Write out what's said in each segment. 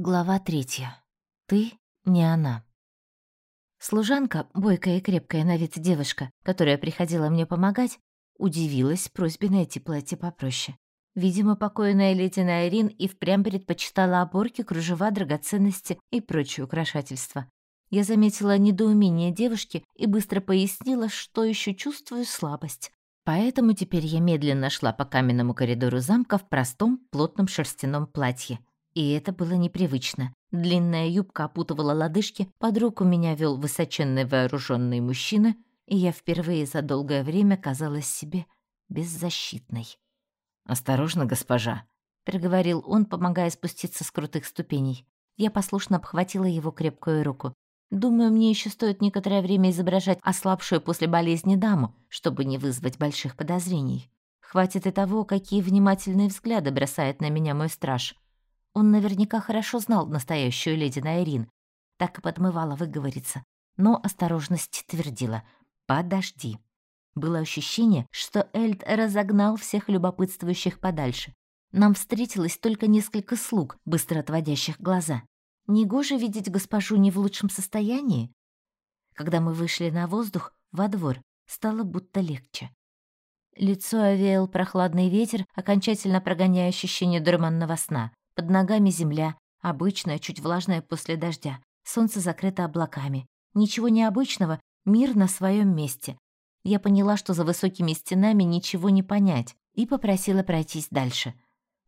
Глава третья. Ты не она. Служанка, бойкая и крепкая на вид девушка, которая приходила мне помогать, удивилась просьбе найти платье попроще. Видимо, покойная леди Найрин и впрямь предпочитала оборки, кружева, драгоценности и прочие украшательства. Я заметила недоумение девушки и быстро пояснила, что еще чувствую слабость. Поэтому теперь я медленно шла по каменному коридору замка в простом, плотном шерстяном платье. И это было непривычно. Длинная юбка опутывала лодыжки, под руку меня вел высоченный вооруженный мужчина, и я впервые за долгое время казалась себе беззащитной. «Осторожно, госпожа», — проговорил он, помогая спуститься с крутых ступеней. Я послушно обхватила его крепкую руку. Думаю, мне еще стоит некоторое время изображать ослабшую после болезни даму, чтобы не вызвать больших подозрений. Хватит и того, какие внимательные взгляды бросает на меня мой страж — он наверняка хорошо знал настоящую леди Найрин, так и подмывала выговориться, но осторожность твердила «подожди». Было ощущение, что Эльд разогнал всех любопытствующих подальше. Нам встретилось только несколько слуг, быстро отводящих глаза. Негоже видеть госпожу не в лучшем состоянии. Когда мы вышли на воздух, во двор, стало будто легче. Лицо овеял прохладный ветер, окончательно прогоняя ощущение дурманного сна. Под ногами земля, обычная, чуть влажная после дождя. Солнце закрыто облаками. Ничего необычного, мир на своем месте. Я поняла, что за высокими стенами ничего не понять, и попросила пройтись дальше.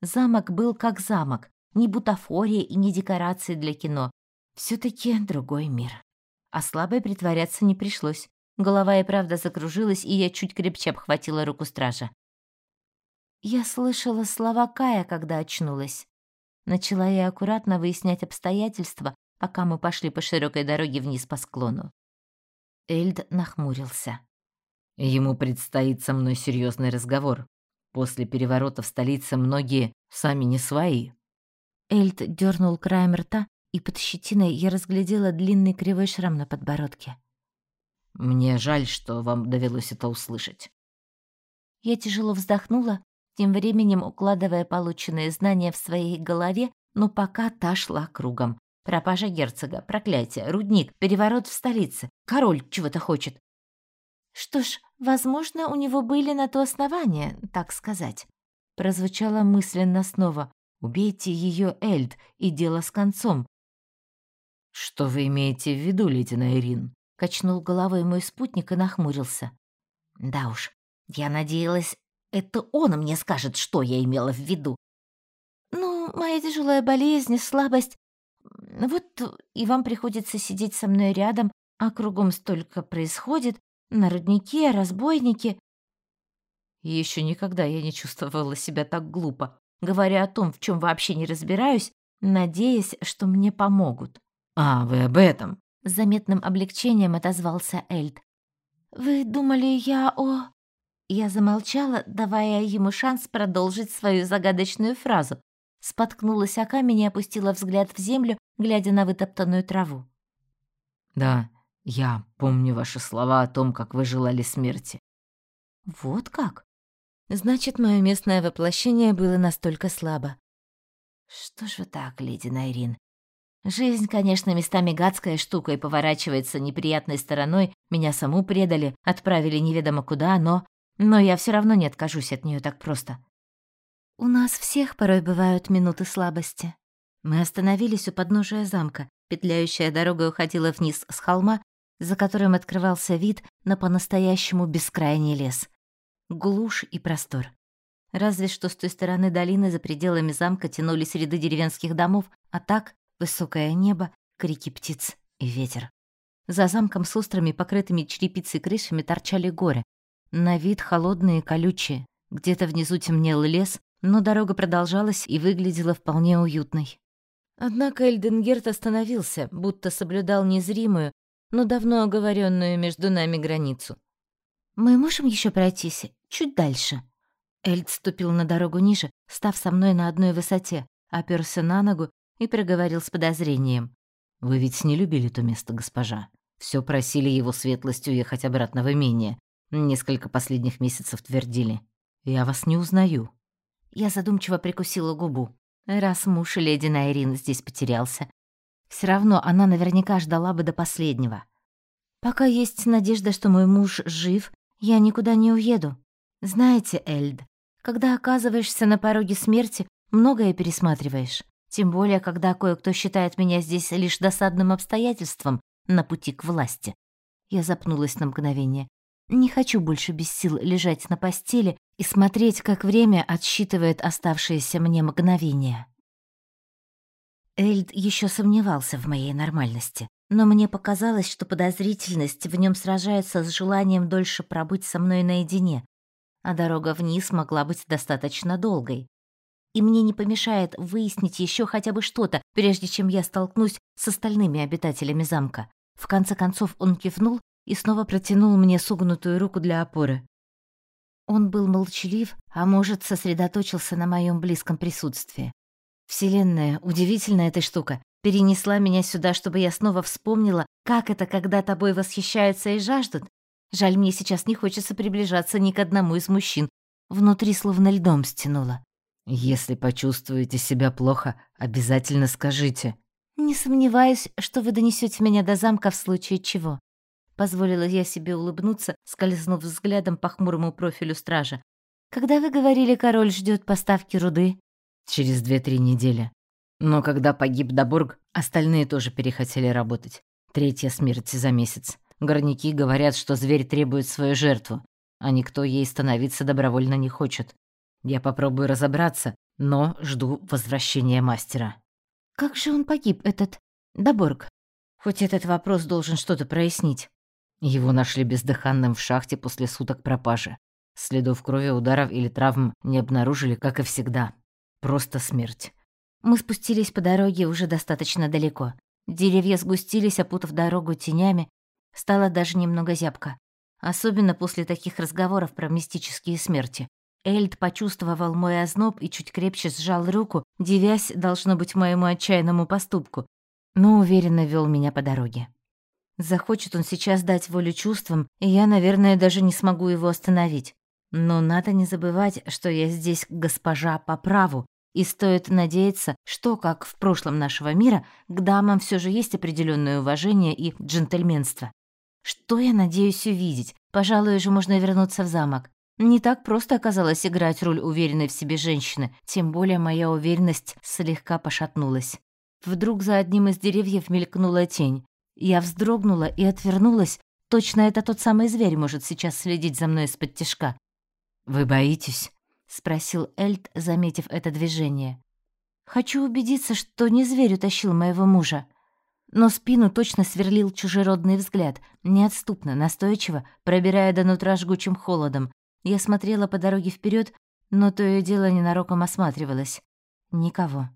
Замок был как замок, ни бутафория и ни декорации для кино. все таки другой мир. А слабой притворяться не пришлось. Голова и правда закружилась, и я чуть крепче обхватила руку стража. Я слышала слова Кая, когда очнулась. Начала я аккуратно выяснять обстоятельства, пока мы пошли по широкой дороге вниз по склону. Эльд нахмурился. Ему предстоит со мной серьезный разговор. После переворота в столице многие сами не свои. Эльд дернул краем рта, и под щетиной я разглядела длинный кривой шрам на подбородке. Мне жаль, что вам довелось это услышать. Я тяжело вздохнула тем временем укладывая полученные знания в своей голове, но пока та шла кругом. Пропажа герцога, проклятие, рудник, переворот в столице. Король чего-то хочет. Что ж, возможно, у него были на то основания, так сказать. Прозвучало мысленно снова. «Убейте ее, Эльд, и дело с концом». «Что вы имеете в виду, леди Найрин?» Качнул головой мой спутник и нахмурился. «Да уж, я надеялась, это он мне скажет, что я имела в виду. Ну, моя тяжелая болезнь, слабость. Вот и вам приходится сидеть со мной рядом, а кругом столько происходит. На руднике, разбойники. Еще никогда я не чувствовала себя так глупо, говоря о том, в чем вообще не разбираюсь, надеясь, что мне помогут. «А, вы об этом?» С заметным облегчением отозвался Эльд. «Вы думали, я о...» Я замолчала, давая ему шанс продолжить свою загадочную фразу. Споткнулась о камень и опустила взгляд в землю, глядя на вытоптанную траву. «Да, я помню ваши слова о том, как вы желали смерти». «Вот как? Значит, мое местное воплощение было настолько слабо. Что ж вы так, леди Найрин? Жизнь, конечно, местами гадская штука и поворачивается неприятной стороной. Меня саму предали, отправили неведомо куда, но но я все равно не откажусь от нее так просто. У нас всех порой бывают минуты слабости. Мы остановились у подножия замка. Петляющая дорога уходила вниз с холма, за которым открывался вид на по-настоящему бескрайний лес. Глушь и простор. Разве что с той стороны долины за пределами замка тянулись ряды деревенских домов, а так высокое небо, крики птиц и ветер. За замком с острыми, покрытыми черепицей крышами торчали горы, на вид холодные и колючие. Где-то внизу темнел лес, но дорога продолжалась и выглядела вполне уютной. Однако Эльденгерт остановился, будто соблюдал незримую, но давно оговоренную между нами границу. «Мы можем еще пройтись чуть дальше?» Эльд ступил на дорогу ниже, став со мной на одной высоте, оперся на ногу и проговорил с подозрением. «Вы ведь не любили то место, госпожа. Все просили его светлость уехать обратно в имение, Несколько последних месяцев твердили. «Я вас не узнаю». Я задумчиво прикусила губу. раз муж леди Найрин здесь потерялся. Все равно она наверняка ждала бы до последнего. Пока есть надежда, что мой муж жив, я никуда не уеду. Знаете, Эльд, когда оказываешься на пороге смерти, многое пересматриваешь. Тем более, когда кое-кто считает меня здесь лишь досадным обстоятельством на пути к власти. Я запнулась на мгновение. Не хочу больше без сил лежать на постели и смотреть, как время отсчитывает оставшиеся мне мгновения. Эльд еще сомневался в моей нормальности, но мне показалось, что подозрительность в нем сражается с желанием дольше пробыть со мной наедине, а дорога вниз могла быть достаточно долгой. И мне не помешает выяснить еще хотя бы что-то, прежде чем я столкнусь с остальными обитателями замка. В конце концов он кивнул и снова протянул мне согнутую руку для опоры. Он был молчалив, а может, сосредоточился на моем близком присутствии. Вселенная, удивительная эта штука, перенесла меня сюда, чтобы я снова вспомнила, как это, когда тобой восхищаются и жаждут. Жаль, мне сейчас не хочется приближаться ни к одному из мужчин. Внутри словно льдом стянуло. «Если почувствуете себя плохо, обязательно скажите». «Не сомневаюсь, что вы донесете меня до замка в случае чего». Позволила я себе улыбнуться, скользнув взглядом по хмурому профилю стража. «Когда вы говорили, король ждет поставки руды?» через две-три недели. Но когда погиб Добург, остальные тоже перехотели работать. Третья смерть за месяц. Горняки говорят, что зверь требует свою жертву, а никто ей становиться добровольно не хочет. Я попробую разобраться, но жду возвращения мастера. Как же он погиб, этот Доборг? Хоть этот вопрос должен что-то прояснить. Его нашли бездыханным в шахте после суток пропажи. Следов крови, ударов или травм не обнаружили, как и всегда. Просто смерть. Мы спустились по дороге уже достаточно далеко. Деревья сгустились, опутав дорогу тенями. Стало даже немного зябко. Особенно после таких разговоров про мистические смерти. Эльд почувствовал мой озноб и чуть крепче сжал руку, девясь, должно быть, моему отчаянному поступку, но уверенно вел меня по дороге. Захочет он сейчас дать волю чувствам, и я, наверное, даже не смогу его остановить. Но надо не забывать, что я здесь госпожа по праву, и стоит надеяться, что, как в прошлом нашего мира, к дамам все же есть определенное уважение и джентльменство. Что я надеюсь увидеть? Пожалуй, уже можно вернуться в замок. Не так просто оказалось играть роль уверенной в себе женщины, тем более моя уверенность слегка пошатнулась. Вдруг за одним из деревьев мелькнула тень. Я вздрогнула и отвернулась. Точно это тот самый зверь может сейчас следить за мной из-под тишка. «Вы боитесь?» — спросил Эльд, заметив это движение. «Хочу убедиться, что не зверь утащил моего мужа». Но спину точно сверлил чужеродный взгляд, неотступно, настойчиво, пробирая до нутра жгучим холодом. Я смотрела по дороге вперед, но то и дело ненароком осматривалась. Никого.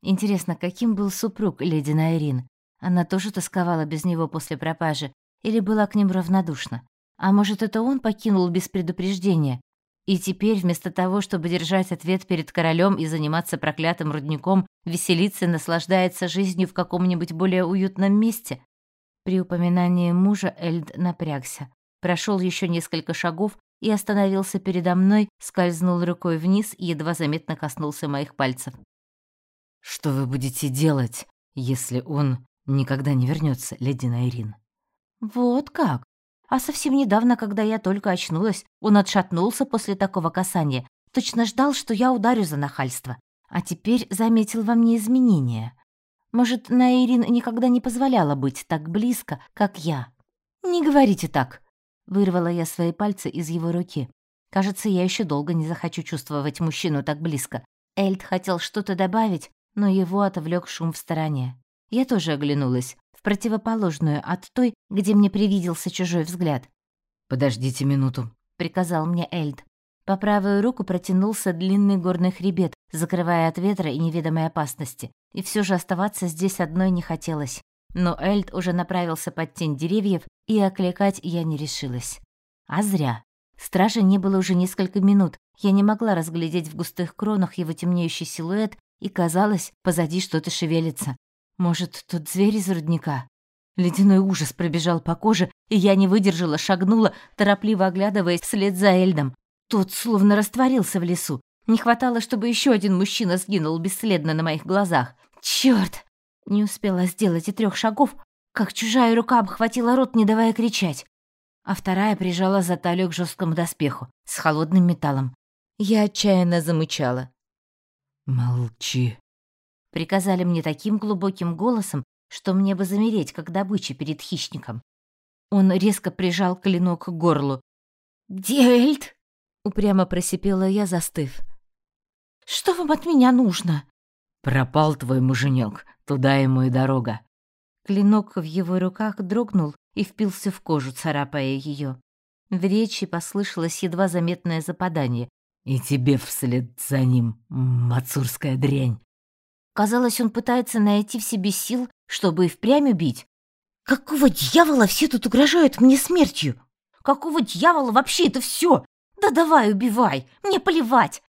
Интересно, каким был супруг леди Найрин? Она тоже тосковала без него после пропажи или была к ним равнодушна? А может, это он покинул без предупреждения? И теперь, вместо того, чтобы держать ответ перед королем и заниматься проклятым рудником, веселиться и наслаждается жизнью в каком-нибудь более уютном месте. При упоминании мужа Эльд напрягся, прошел еще несколько шагов и остановился передо мной, скользнул рукой вниз и едва заметно коснулся моих пальцев. «Что вы будете делать, если он никогда не вернется, леди Найрин?» «Вот как? А совсем недавно, когда я только очнулась, он отшатнулся после такого касания. Точно ждал, что я ударю за нахальство. А теперь заметил во мне изменения. Может, Наирин никогда не позволяла быть так близко, как я. «Не говорите так», — вырвала я свои пальцы из его руки. Кажется, я еще долго не захочу чувствовать мужчину так близко. Эльд хотел что-то добавить, но его отвлек шум в стороне. Я тоже оглянулась противоположную от той, где мне привиделся чужой взгляд. «Подождите минуту», — приказал мне Эльд. По правую руку протянулся длинный горный хребет, закрывая от ветра и неведомой опасности. И все же оставаться здесь одной не хотелось. Но Эльд уже направился под тень деревьев, и окликать я не решилась. А зря. Стража не было уже несколько минут. Я не могла разглядеть в густых кронах его темнеющий силуэт, и казалось, позади что-то шевелится. Может, тот зверь из рудника? Ледяной ужас пробежал по коже, и я не выдержала, шагнула, торопливо оглядываясь вслед за Эльдом. Тот словно растворился в лесу. Не хватало, чтобы еще один мужчина сгинул бесследно на моих глазах. Черт! Не успела сделать и трех шагов, как чужая рука обхватила рот, не давая кричать, а вторая прижала за талию к жесткому доспеху с холодным металлом. Я отчаянно замычала. «Молчи», — приказали мне таким глубоким голосом, что мне бы замереть, как добыча перед хищником. Он резко прижал клинок к горлу. «Дельт!» — упрямо просипела я, застыв. «Что вам от меня нужно?» «Пропал твой муженек, туда ему и дорога». Клинок в его руках дрогнул и впился в кожу, царапая ее. В речи послышалось едва заметное западание. «И тебе вслед за ним, мацурская дрянь!» Казалось, он пытается найти в себе сил, чтобы и впрямь убить. «Какого дьявола все тут угрожают мне смертью? Какого дьявола вообще это все? Да давай, убивай, мне поливать!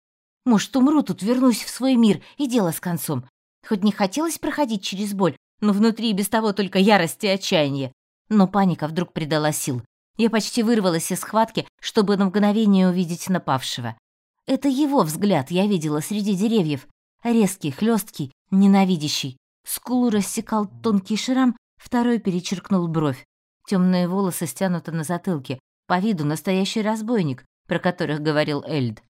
Может, умру тут, вернусь в свой мир, и дело с концом. Хоть не хотелось проходить через боль, но внутри без того только ярость и отчаяние. Но паника вдруг придала сил. Я почти вырвалась из схватки, чтобы на мгновение увидеть напавшего. Это его взгляд я видела среди деревьев. Резкий, хлесткий, ненавидящий. Скулу рассекал тонкий шрам, второй перечеркнул бровь. Темные волосы стянуты на затылке. По виду настоящий разбойник, про которых говорил Эльд.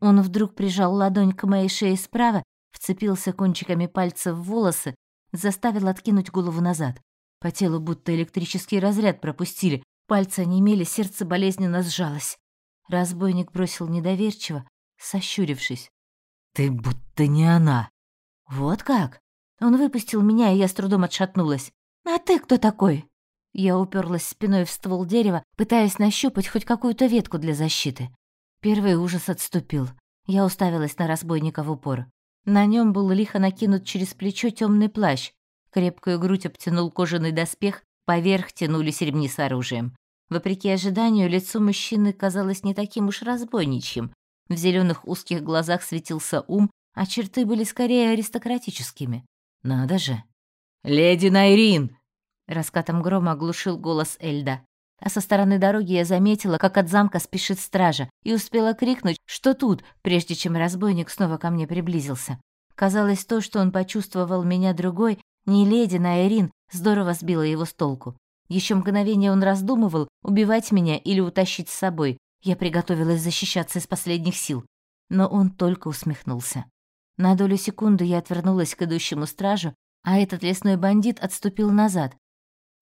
Он вдруг прижал ладонь к моей шее справа, вцепился кончиками пальцев в волосы, заставил откинуть голову назад. По телу будто электрический разряд пропустили, пальцы онемели, сердце болезненно сжалось. Разбойник бросил недоверчиво, сощурившись. «Ты будто не она». «Вот как?» Он выпустил меня, и я с трудом отшатнулась. «А ты кто такой?» Я уперлась спиной в ствол дерева, пытаясь нащупать хоть какую-то ветку для защиты. Первый ужас отступил. Я уставилась на разбойника в упор. На нем был лихо накинут через плечо темный плащ. Крепкую грудь обтянул кожаный доспех, поверх тянулись ремни с оружием. Вопреки ожиданию, лицо мужчины казалось не таким уж разбойничьим. В зеленых узких глазах светился ум, а черты были скорее аристократическими. Надо же. «Леди Найрин!» Раскатом грома оглушил голос Эльда. А со стороны дороги я заметила, как от замка спешит стража, и успела крикнуть, что тут, прежде чем разбойник снова ко мне приблизился. Казалось, то, что он почувствовал меня другой, не леди Найрин, здорово сбило его с толку. Еще мгновение он раздумывал, убивать меня или утащить с собой. Я приготовилась защищаться из последних сил. Но он только усмехнулся. На долю секунды я отвернулась к идущему стражу, а этот лесной бандит отступил назад,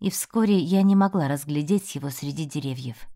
и вскоре я не могла разглядеть его среди деревьев.